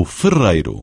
o ferreiro.